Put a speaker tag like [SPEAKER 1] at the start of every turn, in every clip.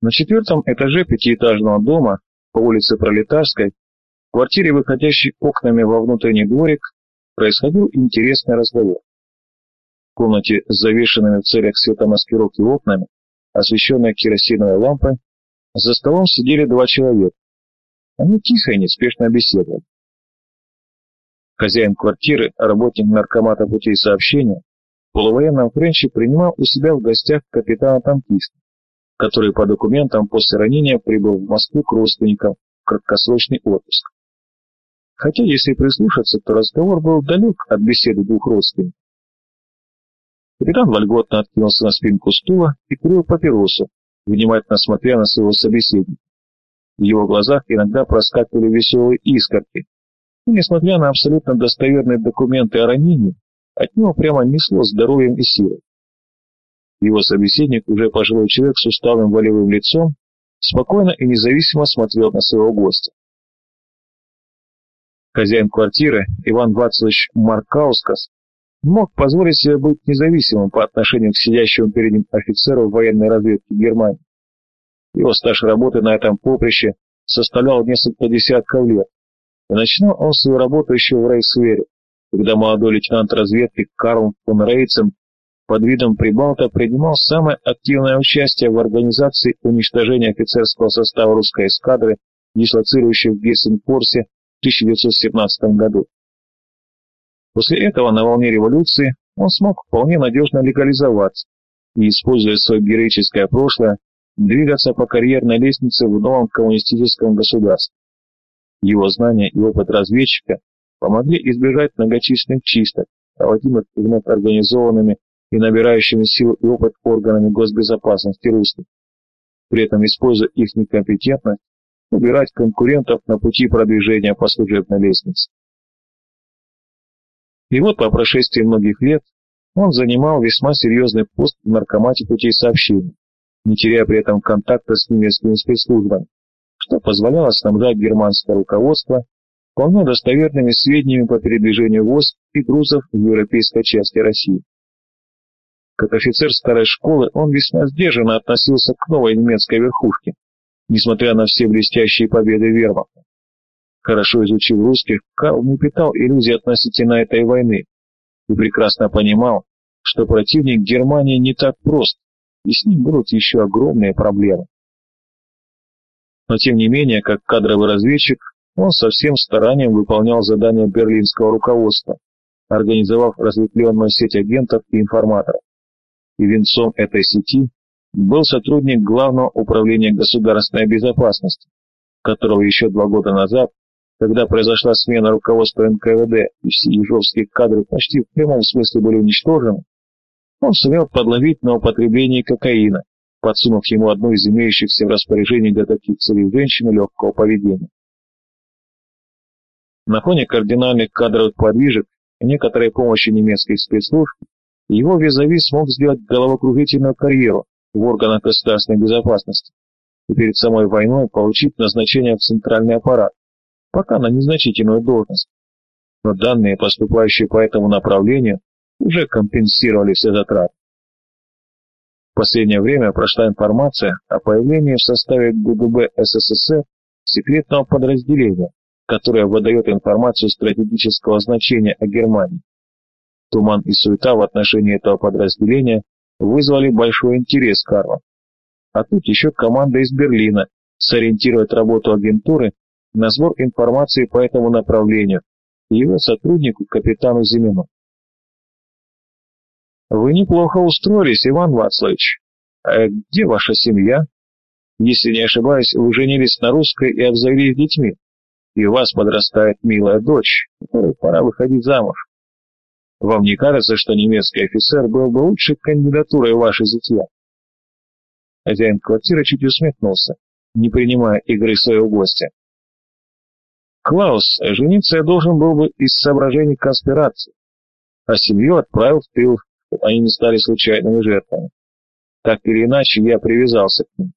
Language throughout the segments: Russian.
[SPEAKER 1] На четвертом этаже пятиэтажного дома по улице Пролетарской, в квартире, выходящей окнами во внутренний дворик, происходил интересный разговор. В комнате с завешенными в целях светомаскировки окнами, освещенной керосиновой лампой, за столом сидели два человека. Они тихо и неспешно беседовали. Хозяин квартиры, работник наркомата путей сообщения, в полувоенном френче принимал у себя в гостях капитана-танкиста, который по документам после ранения прибыл в Москву к родственникам в краткосрочный отпуск. Хотя, если прислушаться, то разговор был далек от беседы двух родственников. Капитан вольготно откинулся на спинку стула и курил папиросу, внимательно смотря на своего собеседника. В его глазах иногда проскакивали веселые искорки, и, несмотря на абсолютно достоверные документы о ранении, от него прямо несло здоровьем и силой. Его собеседник, уже пожилой человек с усталым волевым лицом, спокойно и независимо смотрел на своего гостя. Хозяин квартиры, Иван Вацлович Маркаускас, мог позволить себе быть независимым по отношению к сидящему перед ним офицеру военной разведки Германии. Его стаж работы на этом поприще составлял несколько десятков лет, и начинал он свою работу еще в Рейхсвере, когда молодой лейтенант разведки Карл фон Рейцем под видом Прибалта принимал самое активное участие в организации уничтожения офицерского состава русской эскадры, дислоцирующей в Гессенфорсе в 1917 году. После этого на волне революции он смог вполне надежно легализоваться и, используя свое героическое прошлое, двигаться по карьерной лестнице в новом коммунистическом государстве. Его знания и опыт разведчика помогли избежать многочисленных чисток, проводимых вновь организованными и набирающими силу и опыт органами госбезопасности русских, при этом используя их некомпетентность, убирать конкурентов на пути продвижения по служебной лестнице. И вот по прошествии многих лет он занимал весьма серьезный пост в наркомате путей сообщения, не теряя при этом контакта с немецкими спецслужбами, что позволяло снабжать германское руководство вполне достоверными сведениями по передвижению войск и грузов в европейской части России. Как офицер старой школы он весьма сдержанно относился к новой немецкой верхушке, несмотря на все блестящие победы вермахта. Хорошо изучив русских, Карл не питал иллюзий относительно этой войны и прекрасно понимал, что противник Германии не так прост, и с ним будут еще огромные проблемы. Но тем не менее, как кадровый разведчик, он со всем старанием выполнял задания берлинского руководства, организовав разветвленную сеть агентов и информаторов. И венцом этой сети был сотрудник Главного управления государственной безопасности, которого еще два года назад, когда произошла смена руководства НКВД и все ежовские кадры почти в прямом смысле были уничтожены, он сумел подловить на употреблении кокаина, подсунув ему одну из имеющихся в распоряжении для таких целей женщины легкого поведения. На фоне кардинальных кадровых подвижек и некоторой помощи немецких спецслужб его визави смог сделать головокружительную карьеру в органах государственной безопасности и перед самой войной получить назначение в центральный аппарат, пока на незначительную должность. Но данные, поступающие по этому направлению, уже компенсировали все затраты. В последнее время прошла информация о появлении в составе ГУБ СССР секретного подразделения, которое выдает информацию стратегического значения о Германии. Туман и суета в отношении этого подразделения вызвали большой интерес Карла. А тут еще команда из Берлина сориентирует работу агентуры на сбор информации по этому направлению и его сотруднику капитану Зимину. Вы неплохо устроились, Иван Вацлавич. А где ваша семья? Если не ошибаюсь, вы женились на русской и обзавелись детьми, и у вас подрастает милая дочь, которой пора выходить замуж. Вам не кажется, что немецкий офицер был бы лучшей кандидатурой вашей зятья? Хозяин квартиры чуть усмехнулся, не принимая игры своего гостя. Клаус, жениться я должен был бы из соображений конспирации, а семью отправил в тыл, они не стали случайными жертвами. Так или иначе, я привязался к ним.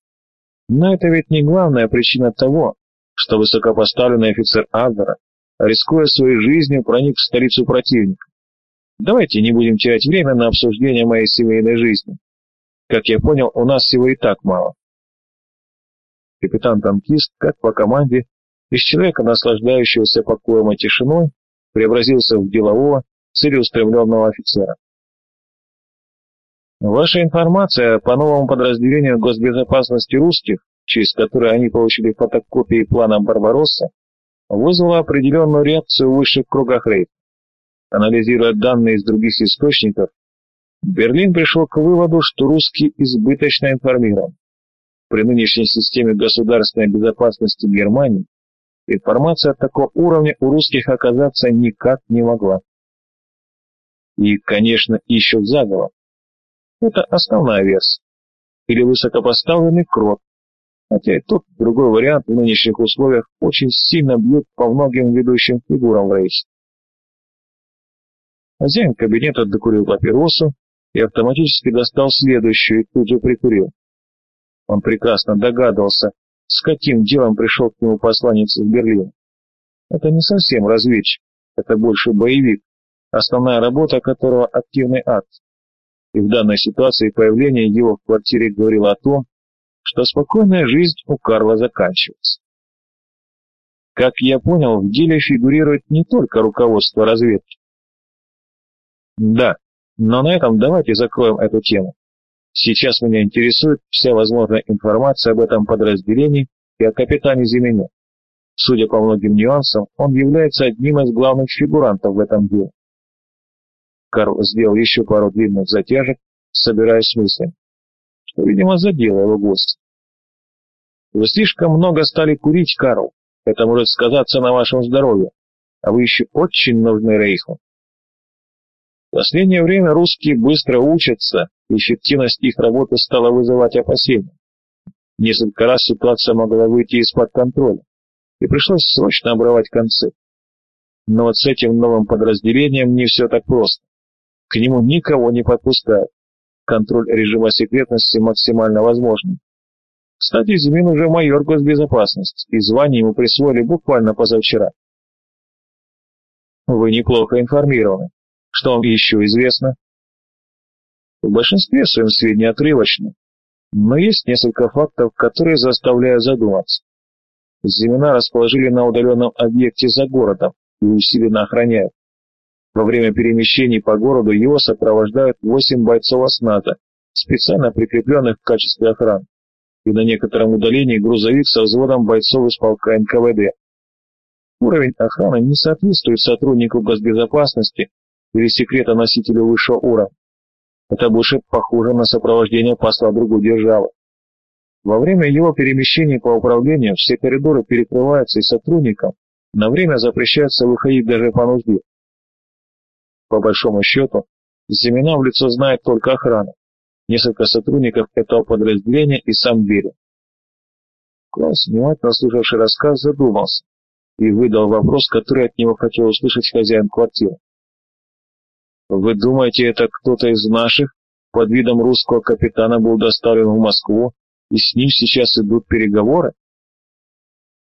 [SPEAKER 1] Но это ведь не главная причина того, что высокопоставленный офицер Аддера, рискуя своей жизнью, проник в столицу противника. Давайте не будем терять время на обсуждение моей семейной жизни. Как я понял, у нас всего и так мало. Капитан-танкист, как по команде, из человека, наслаждающегося покоем и тишиной, преобразился в делового, целеустремленного офицера. Ваша информация по новому подразделению госбезопасности русских, через которое они получили фотокопии плана Барбаросса, вызвала определенную реакцию в высших кругах рейда. Анализируя данные из других источников, Берлин пришел к выводу, что русские избыточно информированы. При нынешней системе государственной безопасности Германии информация такого уровня у русских оказаться никак не могла. И, конечно, ищут заговор. Это основная версия. Или высокопоставленный крот. Хотя и тот, другой вариант в нынешних условиях очень сильно бьет по многим ведущим фигурам в рейсе. Хозяин кабинета докурил папиросу и автоматически достал следующую и тут же прикурил. Он прекрасно догадывался, с каким делом пришел к нему посланец из Берлина. Это не совсем разведчик, это больше боевик, основная работа которого — активный акт и в данной ситуации появление его в квартире говорило о том, что спокойная жизнь у Карла заканчивается. Как я понял, в деле фигурирует не только руководство разведки. Да, но на этом давайте закроем эту тему. Сейчас меня интересует вся возможная информация об этом подразделении и о капитане Зимене. Судя по многим нюансам, он является одним из главных фигурантов в этом деле. Карл сделал еще пару длинных затяжек, собираясь с что, видимо, задело его гость. Вы слишком много стали курить, Карл. Это может сказаться на вашем здоровье, а вы еще очень нужны Рейху. В последнее время русские быстро учатся, и эффективность их работы стала вызывать опасения. Несколько раз ситуация могла выйти из-под контроля, и пришлось срочно обрывать концы. Но вот с этим новым подразделением не все так просто. К нему никого не подпускают. Контроль режима секретности максимально возможен. Кстати, Зимин уже майор госбезопасности, и звание ему присвоили буквально позавчера. Вы неплохо информированы. Что вам еще известно? В большинстве своем сведения отрывочны, но есть несколько фактов, которые заставляют задуматься. Зимина расположили на удаленном объекте за городом и усиленно охраняют. Во время перемещений по городу его сопровождают восемь бойцов ОСНАТа, специально прикрепленных в качестве охраны, и на некотором удалении грузовик со взводом бойцов из полка НКВД. Уровень охраны не соответствует сотруднику госбезопасности или секретоносителю высшего уровня. Это больше похоже на сопровождение посла другой державы. Во время его перемещений по управлению все коридоры перекрываются и сотрудникам на время запрещается выходить даже по нужде. По большому счету, Зимина в лицо знает только охрана, несколько сотрудников этого подразделения и сам Берия. Класс, внимательно слушавший рассказ, задумался и выдал вопрос, который от него хотел услышать хозяин квартиры. «Вы думаете, это кто-то из наших под видом русского капитана был доставлен в Москву, и с ним сейчас идут переговоры?»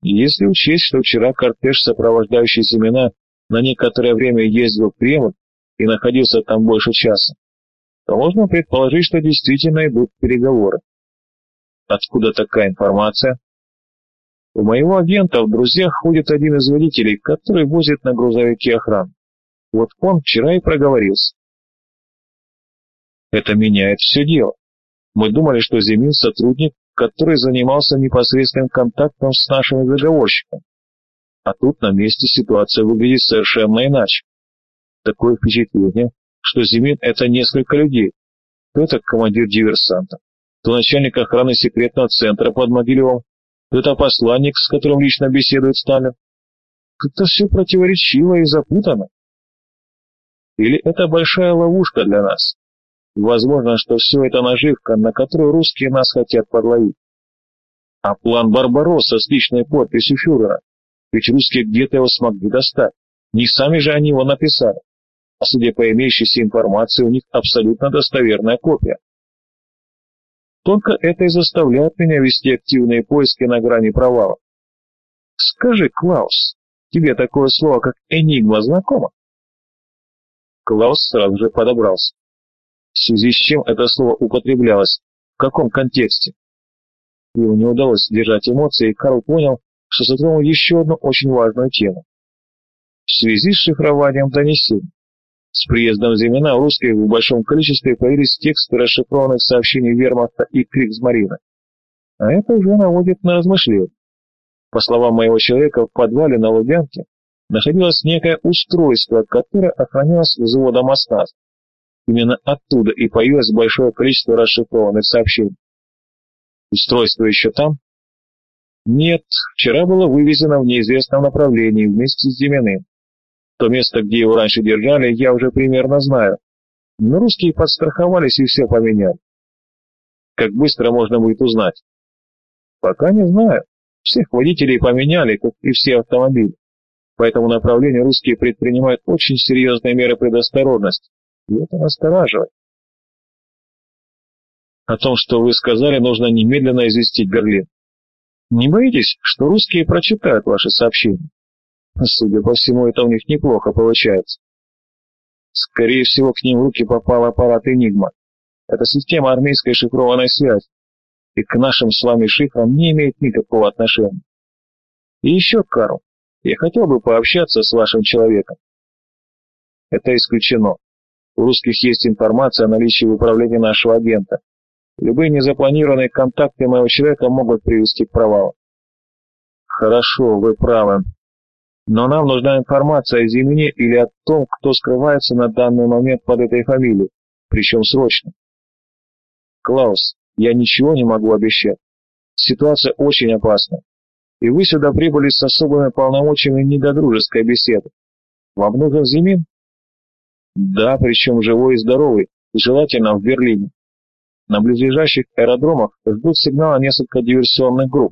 [SPEAKER 1] Если учесть, что вчера кортеж, сопровождающий семена, на некоторое время ездил в Кремль, и находился там больше часа, то можно предположить, что действительно идут переговоры. Откуда такая информация? У моего агента в друзьях ходит один из водителей, который возит на грузовике охрану. Вот он вчера и проговорился. Это меняет все дело. Мы думали, что Зимин сотрудник, который занимался непосредственным контактом с нашими заговорщиками. А тут на месте ситуация выглядит совершенно иначе. Такое впечатление, что Зимин — это несколько людей. То это командир диверсанта, то начальник охраны секретного центра под Могилевым, то это посланник, с которым лично беседует Сталин. Как-то все противоречиво и запутано. Или это большая ловушка для нас? Возможно, что все это наживка, на которую русские нас хотят подловить. А план Барбаросса с личной подписью фюрера, ведь русские где-то его смогли достать. Не сами же они его написали а судя по имеющейся информации, у них абсолютно достоверная копия. Только это и заставляет меня вести активные поиски на грани провала. Скажи, Клаус, тебе такое слово, как «энигма» знакомо? Клаус сразу же подобрался. В связи с чем это слово употреблялось? В каком контексте? Ему не удалось сдержать эмоции, и Карл понял, что затронул еще одну очень важную тему. В связи с шифрованием донесений. С приездом Зимина русских в большом количестве появились тексты расшифрованных сообщений Вермахта и Криксмарина. А это уже наводит на размышления. По словам моего человека, в подвале на Лубянке находилось некое устройство, которое охранялось взводом ОСНАС. Именно оттуда и появилось большое количество расшифрованных сообщений. Устройство еще там? Нет, вчера было вывезено в неизвестном направлении вместе с Зиминым. То место, где его раньше держали, я уже примерно знаю. Но русские подстраховались и все поменяли. Как быстро можно будет узнать? Пока не знаю. Всех водителей поменяли, как и все автомобили. По этому направлению русские предпринимают очень серьезные меры предосторожности. И это настораживает. О том, что вы сказали, нужно немедленно известить Берлин. Не боитесь, что русские прочитают ваши сообщения? Судя по всему, это у них неплохо получается. Скорее всего, к ним в руки попал аппарат «Энигма». Это система армейской шифрованной связи, и к нашим с вами шифрам не имеет никакого отношения. И еще, Карл, я хотел бы пообщаться с вашим человеком. Это исключено. У русских есть информация о наличии в управлении нашего агента. Любые незапланированные контакты моего человека могут привести к провалу. Хорошо, вы правы. Но нам нужна информация о Зимине или о том, кто скрывается на данный момент под этой фамилией, причем срочно. Клаус, я ничего не могу обещать. Ситуация очень опасна. И вы сюда прибыли с особыми полномочиями не для дружеской беседы. Вам нужен Зимин? Да, причем живой и здоровый, и желательно в Берлине. На близлежащих аэродромах ждут сигнала несколько диверсионных групп,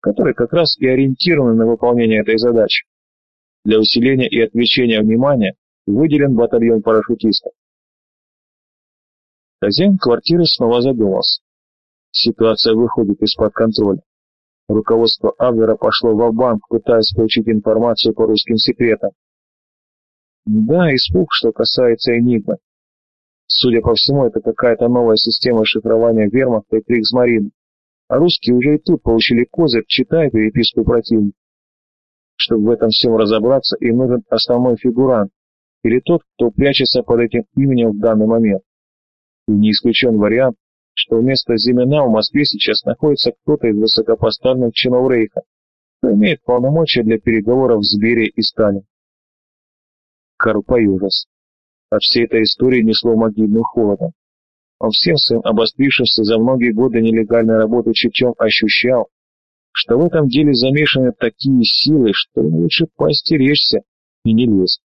[SPEAKER 1] которые как раз и ориентированы на выполнение этой задачи. Для усиления и отвлечения внимания выделен батальон парашютистов. Хозяин квартиры снова задумался. Ситуация выходит из-под контроля. Руководство Абвера пошло в банк пытаясь получить информацию по русским секретам. Да, испуг, что касается Энигмы. Судя по всему, это какая-то новая система шифрования вермахта и Кригсмарина. А русские уже и тут получили козырь, читая переписку противника. Чтобы в этом всем разобраться, им нужен основной фигурант, или тот, кто прячется под этим именем в данный момент. И не исключен вариант, что вместо Зимина в Москве сейчас находится кто-то из высокопоставленных чинов Рейха, кто имеет полномочия для переговоров с Берией и Сталином. Карл поюжился. От всей этой истории несло могильным холодом. Он всем своим обострившимся за многие годы нелегальной работы чутьем ощущал, что в этом деле замешаны такие силы, что лучше поостеречься и не лезть.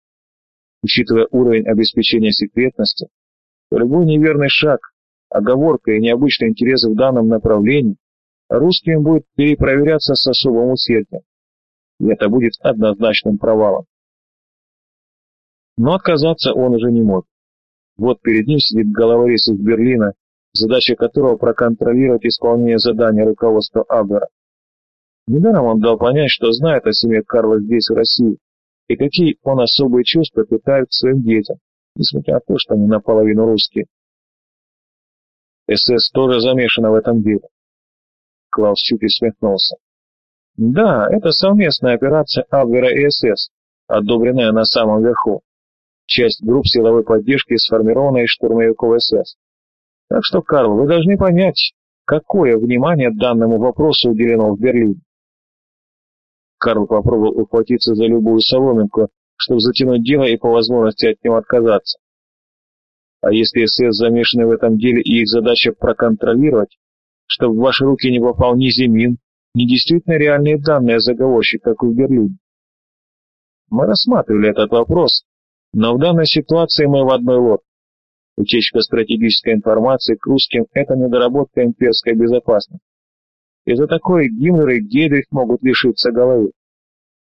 [SPEAKER 1] Учитывая уровень обеспечения секретности, любой неверный шаг, оговорка и необычный интерес в данном направлении русским будет перепроверяться с особым усердием. И это будет однозначным провалом. Но отказаться он уже не мог. Вот перед ним сидит головорез из Берлина, задача которого проконтролировать исполнение задания руководства Абвера. Недаром он дал понять, что знает о семье Карла здесь, в России, и какие он особые чувства питает своим детям, несмотря на то, что они наполовину русские. СС тоже замешана в этом деле. Клаус чуть усмехнулся. Да, это совместная операция Абвера и СС, одобренная на самом верху часть групп силовой поддержки, сформированной из штурмовиков СС. Так что, Карл, вы должны понять, какое внимание данному вопросу уделено в Берлине. Карл попробовал ухватиться за любую соломинку, чтобы затянуть дело и по возможности от него отказаться. А если СС замешаны в этом деле и их задача проконтролировать, чтобы в ваши руки не попал ни Зимин, ни действительно реальные данные о заговорщик, как в Берлине? Мы рассматривали этот вопрос, но в данной ситуации мы в одной лодке. Утечка стратегической информации к русским – это недоработка имперской безопасности. Из-за такой Гиммлер и Гейдрих могут лишиться головы.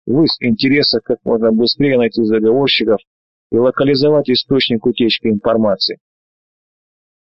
[SPEAKER 1] Вы с интереса как можно быстрее найти заговорщиков и локализовать источник утечки информации.